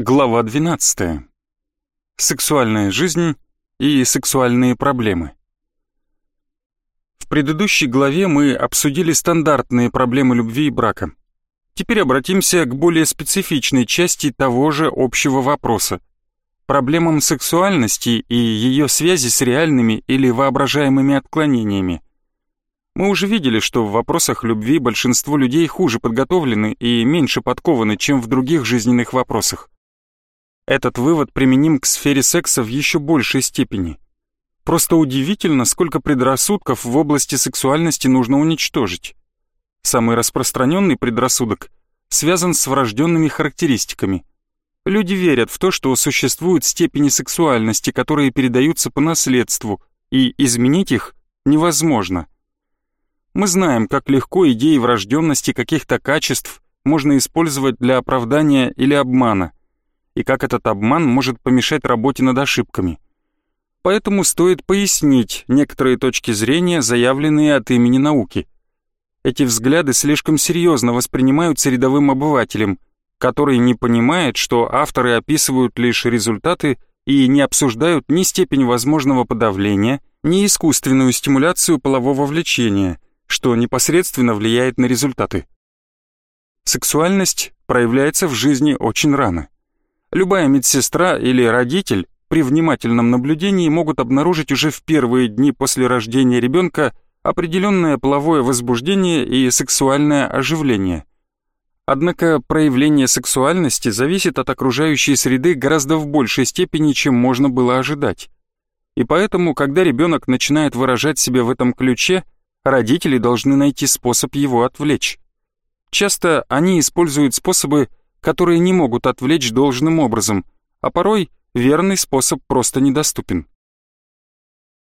Глава 12. Сексуальная жизнь и сексуальные проблемы. В предыдущей главе мы обсудили стандартные проблемы любви и брака. Теперь обратимся к более специфичной части того же общего вопроса. Проблемам сексуальности и ее связи с реальными или воображаемыми отклонениями. Мы уже видели, что в вопросах любви большинство людей хуже подготовлены и меньше подкованы, чем в других жизненных вопросах. Этот вывод применим к сфере секса в еще большей степени. Просто удивительно, сколько предрассудков в области сексуальности нужно уничтожить. Самый распространенный предрассудок связан с врожденными характеристиками. Люди верят в то, что существуют степени сексуальности, которые передаются по наследству, и изменить их невозможно. Мы знаем, как легко идеи врожденности каких-то качеств можно использовать для оправдания или обмана и как этот обман может помешать работе над ошибками. Поэтому стоит пояснить некоторые точки зрения, заявленные от имени науки. Эти взгляды слишком серьезно воспринимаются рядовым обывателем, который не понимает, что авторы описывают лишь результаты и не обсуждают ни степень возможного подавления, ни искусственную стимуляцию полового влечения, что непосредственно влияет на результаты. Сексуальность проявляется в жизни очень рано. Любая медсестра или родитель при внимательном наблюдении могут обнаружить уже в первые дни после рождения ребенка определенное половое возбуждение и сексуальное оживление. Однако проявление сексуальности зависит от окружающей среды гораздо в большей степени, чем можно было ожидать. И поэтому, когда ребенок начинает выражать себя в этом ключе, родители должны найти способ его отвлечь. Часто они используют способы, которые не могут отвлечь должным образом, а порой верный способ просто недоступен.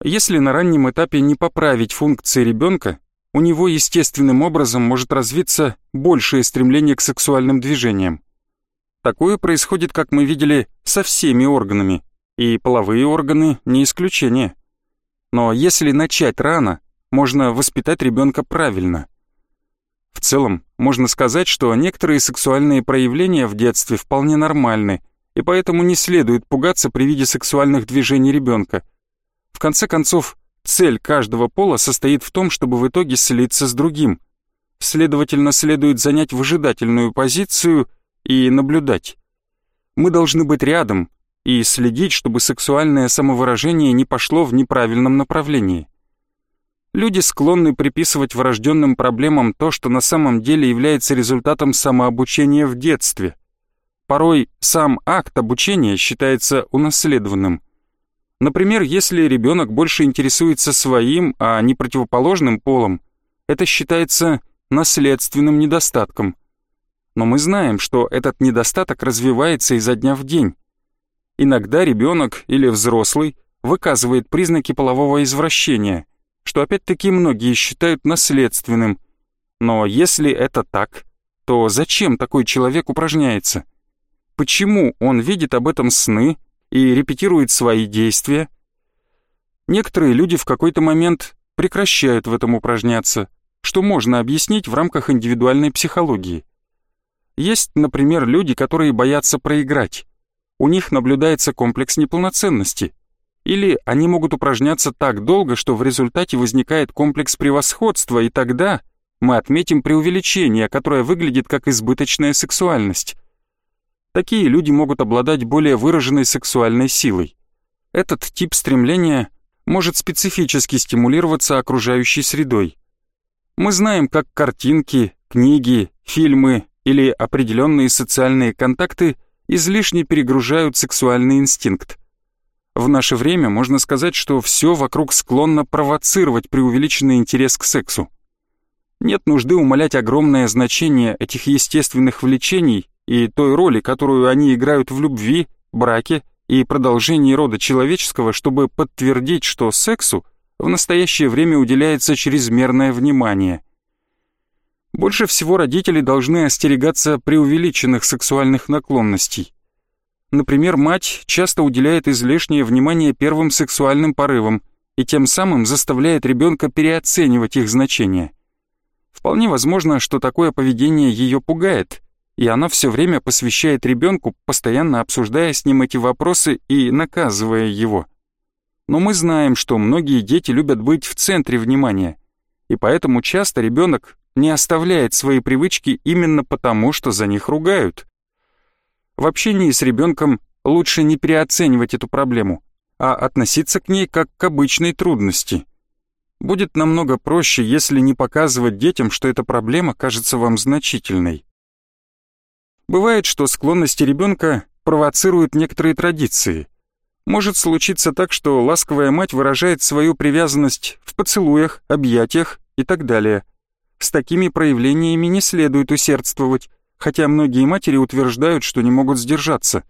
Если на раннем этапе не поправить функции ребенка, у него естественным образом может развиться большее стремление к сексуальным движениям. Такое происходит, как мы видели, со всеми органами, и половые органы не исключение. Но если начать рано, можно воспитать ребенка правильно – в целом, можно сказать, что некоторые сексуальные проявления в детстве вполне нормальны, и поэтому не следует пугаться при виде сексуальных движений ребенка. В конце концов, цель каждого пола состоит в том, чтобы в итоге слиться с другим. Следовательно, следует занять выжидательную позицию и наблюдать. Мы должны быть рядом и следить, чтобы сексуальное самовыражение не пошло в неправильном направлении. Люди склонны приписывать врожденным проблемам то, что на самом деле является результатом самообучения в детстве. Порой сам акт обучения считается унаследованным. Например, если ребенок больше интересуется своим, а не противоположным полом, это считается наследственным недостатком. Но мы знаем, что этот недостаток развивается изо дня в день. Иногда ребенок или взрослый выказывает признаки полового извращения – что опять-таки многие считают наследственным. Но если это так, то зачем такой человек упражняется? Почему он видит об этом сны и репетирует свои действия? Некоторые люди в какой-то момент прекращают в этом упражняться, что можно объяснить в рамках индивидуальной психологии. Есть, например, люди, которые боятся проиграть. У них наблюдается комплекс неполноценности. Или они могут упражняться так долго, что в результате возникает комплекс превосходства, и тогда мы отметим преувеличение, которое выглядит как избыточная сексуальность. Такие люди могут обладать более выраженной сексуальной силой. Этот тип стремления может специфически стимулироваться окружающей средой. Мы знаем, как картинки, книги, фильмы или определенные социальные контакты излишне перегружают сексуальный инстинкт. В наше время можно сказать, что все вокруг склонно провоцировать преувеличенный интерес к сексу. Нет нужды умалять огромное значение этих естественных влечений и той роли, которую они играют в любви, браке и продолжении рода человеческого, чтобы подтвердить, что сексу в настоящее время уделяется чрезмерное внимание. Больше всего родители должны остерегаться преувеличенных сексуальных наклонностей. Например, мать часто уделяет излишнее внимание первым сексуальным порывам и тем самым заставляет ребенка переоценивать их значение. Вполне возможно, что такое поведение ее пугает, и она все время посвящает ребенку, постоянно обсуждая с ним эти вопросы и наказывая его. Но мы знаем, что многие дети любят быть в центре внимания, и поэтому часто ребенок не оставляет свои привычки именно потому, что за них ругают. В общении с ребенком лучше не переоценивать эту проблему, а относиться к ней как к обычной трудности. Будет намного проще, если не показывать детям, что эта проблема кажется вам значительной. Бывает, что склонности ребенка провоцируют некоторые традиции. Может случиться так, что ласковая мать выражает свою привязанность в поцелуях, объятиях и так далее. С такими проявлениями не следует усердствовать, хотя многие матери утверждают, что не могут сдержаться.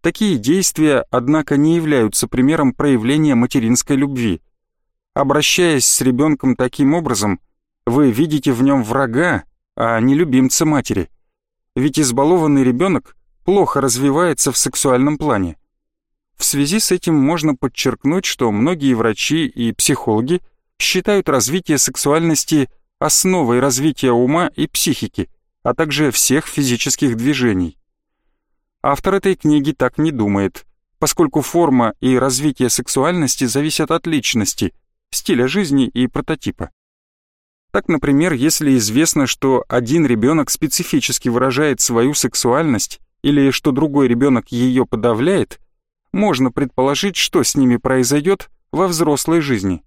Такие действия, однако, не являются примером проявления материнской любви. Обращаясь с ребенком таким образом, вы видите в нем врага, а не любимца матери – ведь избалованный ребенок плохо развивается в сексуальном плане. В связи с этим можно подчеркнуть, что многие врачи и психологи считают развитие сексуальности основой развития ума и психики, а также всех физических движений. Автор этой книги так не думает, поскольку форма и развитие сексуальности зависят от личности, стиля жизни и прототипа. Так, например, если известно, что один ребенок специфически выражает свою сексуальность или что другой ребенок ее подавляет, можно предположить, что с ними произойдет во взрослой жизни.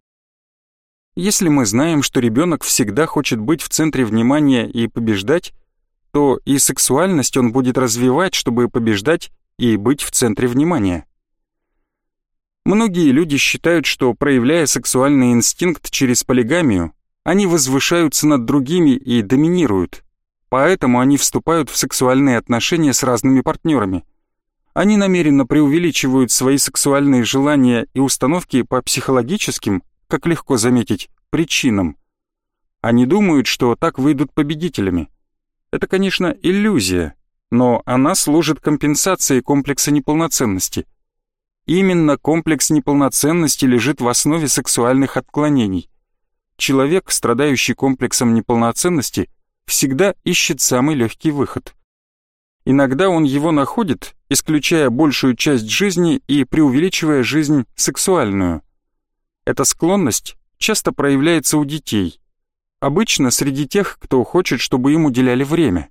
Если мы знаем, что ребенок всегда хочет быть в центре внимания и побеждать, то и сексуальность он будет развивать, чтобы побеждать и быть в центре внимания. Многие люди считают, что проявляя сексуальный инстинкт через полигамию, они возвышаются над другими и доминируют. Поэтому они вступают в сексуальные отношения с разными партнерами. Они намеренно преувеличивают свои сексуальные желания и установки по психологическим, как легко заметить, причинам. Они думают, что так выйдут победителями. Это, конечно, иллюзия, но она служит компенсацией комплекса неполноценности. Именно комплекс неполноценности лежит в основе сексуальных отклонений. Человек, страдающий комплексом неполноценности, всегда ищет самый легкий выход. Иногда он его находит, исключая большую часть жизни и преувеличивая жизнь сексуальную. Эта склонность часто проявляется у детей, обычно среди тех, кто хочет, чтобы им уделяли время.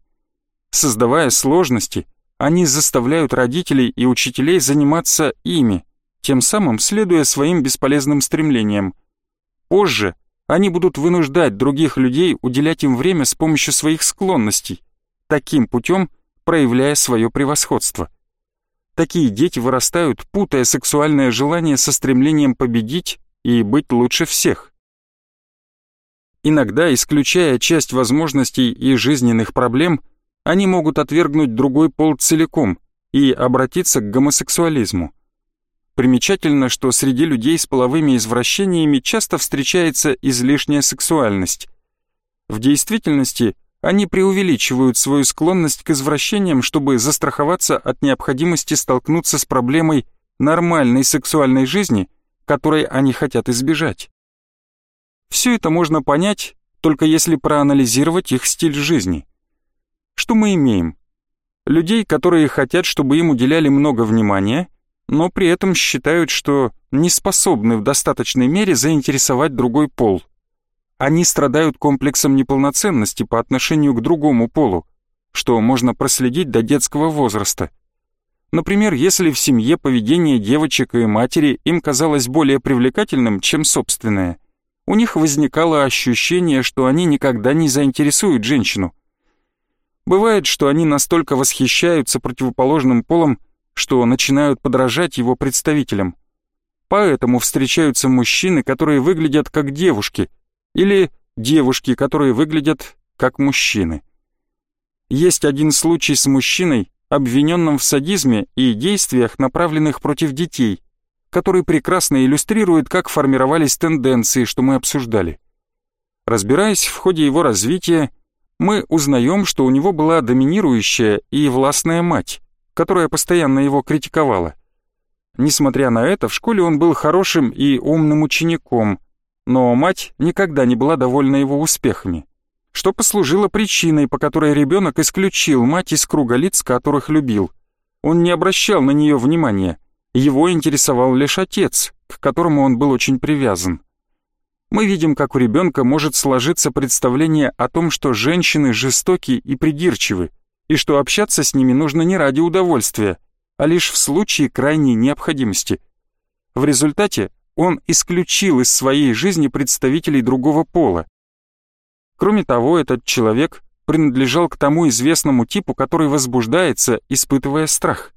Создавая сложности, они заставляют родителей и учителей заниматься ими, тем самым следуя своим бесполезным стремлениям. Позже они будут вынуждать других людей уделять им время с помощью своих склонностей, таким путем проявляя свое превосходство. Такие дети вырастают, путая сексуальное желание со стремлением победить и быть лучше всех. Иногда, исключая часть возможностей и жизненных проблем, они могут отвергнуть другой пол целиком и обратиться к гомосексуализму. Примечательно, что среди людей с половыми извращениями часто встречается излишняя сексуальность. В действительности они преувеличивают свою склонность к извращениям, чтобы застраховаться от необходимости столкнуться с проблемой нормальной сексуальной жизни, которой они хотят избежать. Все это можно понять, только если проанализировать их стиль жизни. Что мы имеем? Людей, которые хотят, чтобы им уделяли много внимания, но при этом считают, что не способны в достаточной мере заинтересовать другой пол. Они страдают комплексом неполноценности по отношению к другому полу, что можно проследить до детского возраста. Например, если в семье поведение девочек и матери им казалось более привлекательным, чем собственное, у них возникало ощущение, что они никогда не заинтересуют женщину. Бывает, что они настолько восхищаются противоположным полом, что начинают подражать его представителям. Поэтому встречаются мужчины, которые выглядят как девушки, или девушки, которые выглядят как мужчины. Есть один случай с мужчиной, обвиненным в садизме и действиях, направленных против детей, который прекрасно иллюстрирует, как формировались тенденции, что мы обсуждали. Разбираясь в ходе его развития, мы узнаем, что у него была доминирующая и властная мать, которая постоянно его критиковала. Несмотря на это, в школе он был хорошим и умным учеником, но мать никогда не была довольна его успехами. что послужило причиной, по которой ребенок исключил мать из круга лиц, которых любил. Он не обращал на нее внимания, его интересовал лишь отец, к которому он был очень привязан. Мы видим, как у ребенка может сложиться представление о том, что женщины жестоки и придирчивы, и что общаться с ними нужно не ради удовольствия, а лишь в случае крайней необходимости. В результате он исключил из своей жизни представителей другого пола. Кроме того, этот человек принадлежал к тому известному типу, который возбуждается, испытывая страх.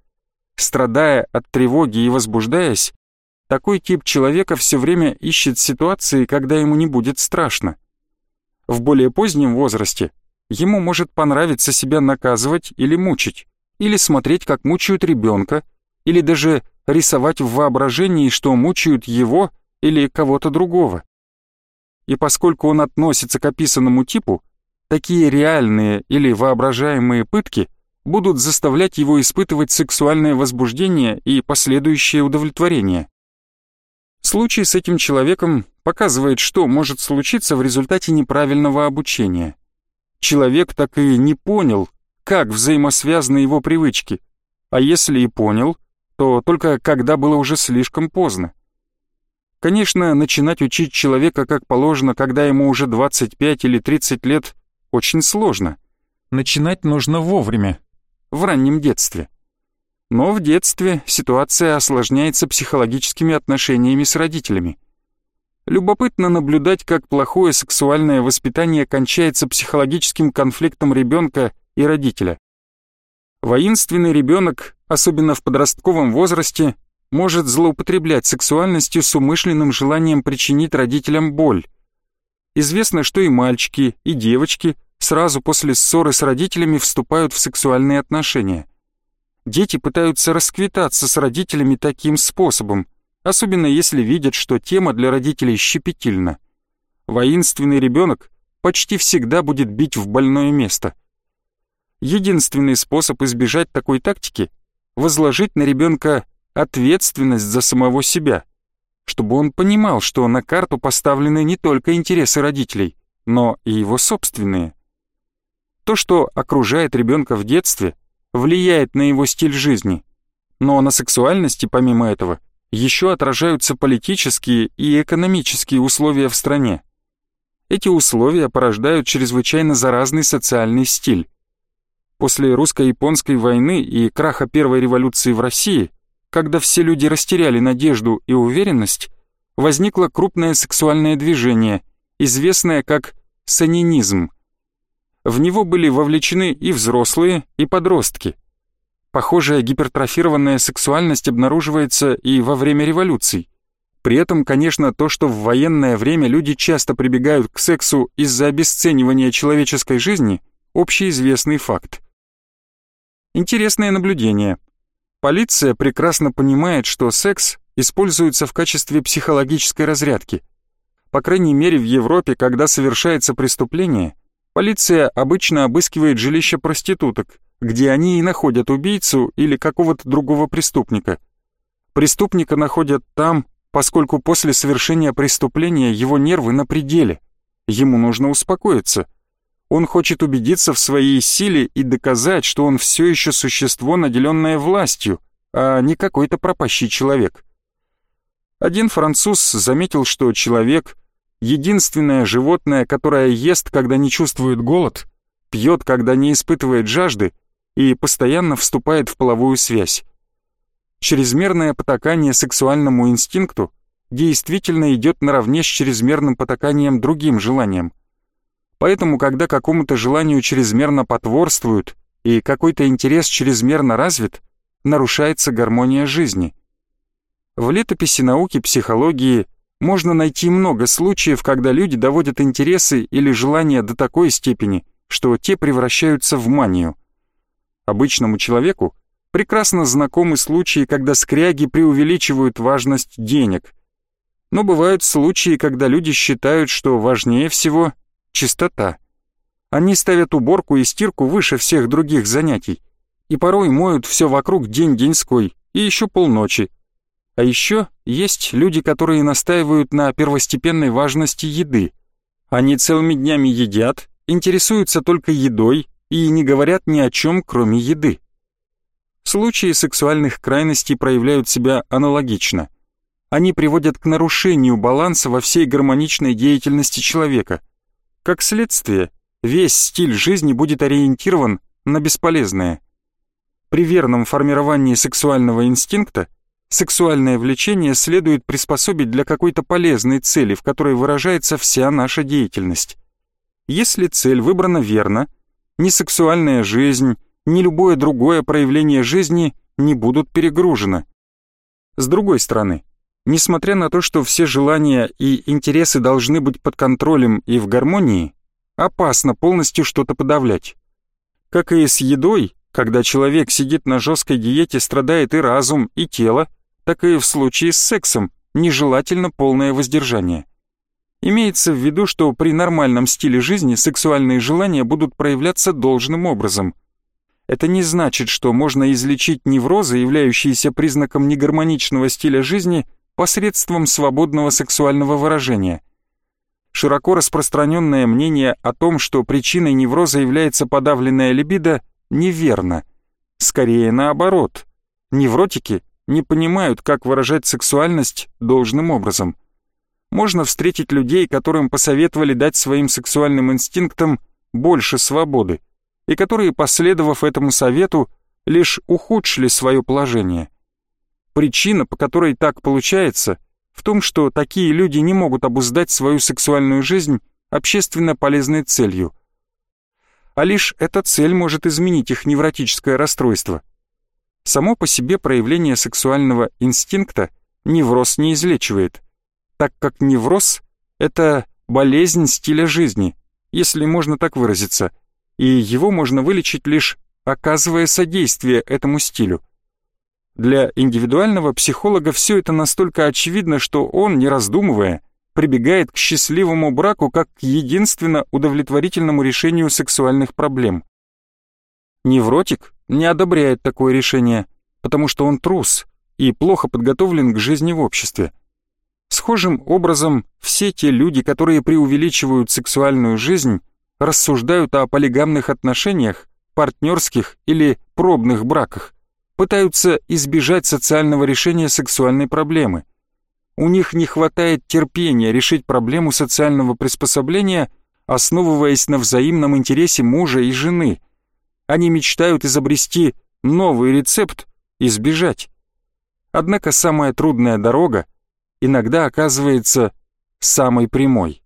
Страдая от тревоги и возбуждаясь, такой тип человека все время ищет ситуации, когда ему не будет страшно. В более позднем возрасте ему может понравиться себя наказывать или мучить, или смотреть, как мучают ребенка, или даже рисовать в воображении, что мучают его или кого-то другого. И поскольку он относится к описанному типу, такие реальные или воображаемые пытки будут заставлять его испытывать сексуальное возбуждение и последующее удовлетворение. Случай с этим человеком показывает, что может случиться в результате неправильного обучения. Человек так и не понял, как взаимосвязаны его привычки, а если и понял, то только когда было уже слишком поздно. Конечно, начинать учить человека как положено, когда ему уже 25 или 30 лет, очень сложно. Начинать нужно вовремя, в раннем детстве. Но в детстве ситуация осложняется психологическими отношениями с родителями. Любопытно наблюдать, как плохое сексуальное воспитание кончается психологическим конфликтом ребенка и родителя. Воинственный ребенок, особенно в подростковом возрасте, может злоупотреблять сексуальностью с умышленным желанием причинить родителям боль. Известно, что и мальчики, и девочки сразу после ссоры с родителями вступают в сексуальные отношения. Дети пытаются расквитаться с родителями таким способом, особенно если видят, что тема для родителей щепетильна. Воинственный ребенок почти всегда будет бить в больное место. Единственный способ избежать такой тактики – возложить на ребенка ответственность за самого себя, чтобы он понимал, что на карту поставлены не только интересы родителей, но и его собственные. То, что окружает ребенка в детстве, влияет на его стиль жизни, но на сексуальности, помимо этого, еще отражаются политические и экономические условия в стране. Эти условия порождают чрезвычайно заразный социальный стиль. После русско-японской войны и краха первой революции в России когда все люди растеряли надежду и уверенность, возникло крупное сексуальное движение, известное как санинизм. В него были вовлечены и взрослые, и подростки. Похожая гипертрофированная сексуальность обнаруживается и во время революций. При этом, конечно, то, что в военное время люди часто прибегают к сексу из-за обесценивания человеческой жизни, общеизвестный факт. Интересное наблюдение – Полиция прекрасно понимает, что секс используется в качестве психологической разрядки. По крайней мере, в Европе, когда совершается преступление, полиция обычно обыскивает жилища проституток, где они и находят убийцу или какого-то другого преступника. Преступника находят там, поскольку после совершения преступления его нервы на пределе. Ему нужно успокоиться – он хочет убедиться в своей силе и доказать, что он все еще существо, наделенное властью, а не какой-то пропащий человек. Один француз заметил, что человек — единственное животное, которое ест, когда не чувствует голод, пьет, когда не испытывает жажды и постоянно вступает в половую связь. Чрезмерное потакание сексуальному инстинкту действительно идет наравне с чрезмерным потаканием другим желаниям. Поэтому, когда какому-то желанию чрезмерно потворствуют и какой-то интерес чрезмерно развит, нарушается гармония жизни. В летописи науки психологии можно найти много случаев, когда люди доводят интересы или желания до такой степени, что те превращаются в манию. Обычному человеку прекрасно знакомы случаи, когда скряги преувеличивают важность денег. Но бывают случаи, когда люди считают, что важнее всего чистота. Они ставят уборку и стирку выше всех других занятий и порой моют все вокруг день-деньской и еще полночи. А еще есть люди, которые настаивают на первостепенной важности еды. Они целыми днями едят интересуются только едой и не говорят ни о чем, кроме еды. Случаи сексуальных крайностей проявляют себя аналогично. Они приводят к нарушению баланса во всей гармоничной деятельности человека. Как следствие, весь стиль жизни будет ориентирован на бесполезное. При верном формировании сексуального инстинкта сексуальное влечение следует приспособить для какой-то полезной цели, в которой выражается вся наша деятельность. Если цель выбрана верно, ни сексуальная жизнь, ни любое другое проявление жизни не будут перегружены. С другой стороны, несмотря на то, что все желания и интересы должны быть под контролем и в гармонии, опасно полностью что-то подавлять. Как и с едой, когда человек сидит на жесткой диете, страдает и разум, и тело, так и в случае с сексом нежелательно полное воздержание. Имеется в виду, что при нормальном стиле жизни сексуальные желания будут проявляться должным образом. Это не значит, что можно излечить неврозы, являющиеся признаком негармоничного стиля жизни, посредством свободного сексуального выражения. Широко распространенное мнение о том, что причиной невроза является подавленная либидо, неверно. Скорее наоборот. Невротики не понимают, как выражать сексуальность должным образом. Можно встретить людей, которым посоветовали дать своим сексуальным инстинктам больше свободы, и которые, последовав этому совету, лишь ухудшили свое положение. Причина, по которой так получается, в том, что такие люди не могут обуздать свою сексуальную жизнь общественно полезной целью. А лишь эта цель может изменить их невротическое расстройство – Само по себе проявление сексуального инстинкта невроз не излечивает, так как невроз — это болезнь стиля жизни, если можно так выразиться, и его можно вылечить лишь оказывая содействие этому стилю. Для индивидуального психолога все это настолько очевидно, что он, не раздумывая, прибегает к счастливому браку как к единственно удовлетворительному решению сексуальных проблем. Невротик не одобряет такое решение, потому что он трус и плохо подготовлен к жизни в обществе. Схожим образом, все те люди, которые преувеличивают сексуальную жизнь, рассуждают о полигамных отношениях, партнерских или пробных браках, пытаются избежать социального решения сексуальной проблемы. У них не хватает терпения решить проблему социального приспособления, основываясь на взаимном интересе мужа и жены – они мечтают изобрести новый рецепт и сбежать. Однако самая трудная дорога иногда оказывается самой прямой.